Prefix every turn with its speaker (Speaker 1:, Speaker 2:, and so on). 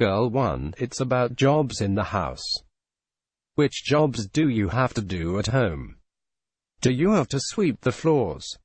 Speaker 1: Girl 1. It's about jobs in the house. Which jobs do you have to do at home? Do you have to sweep the floors?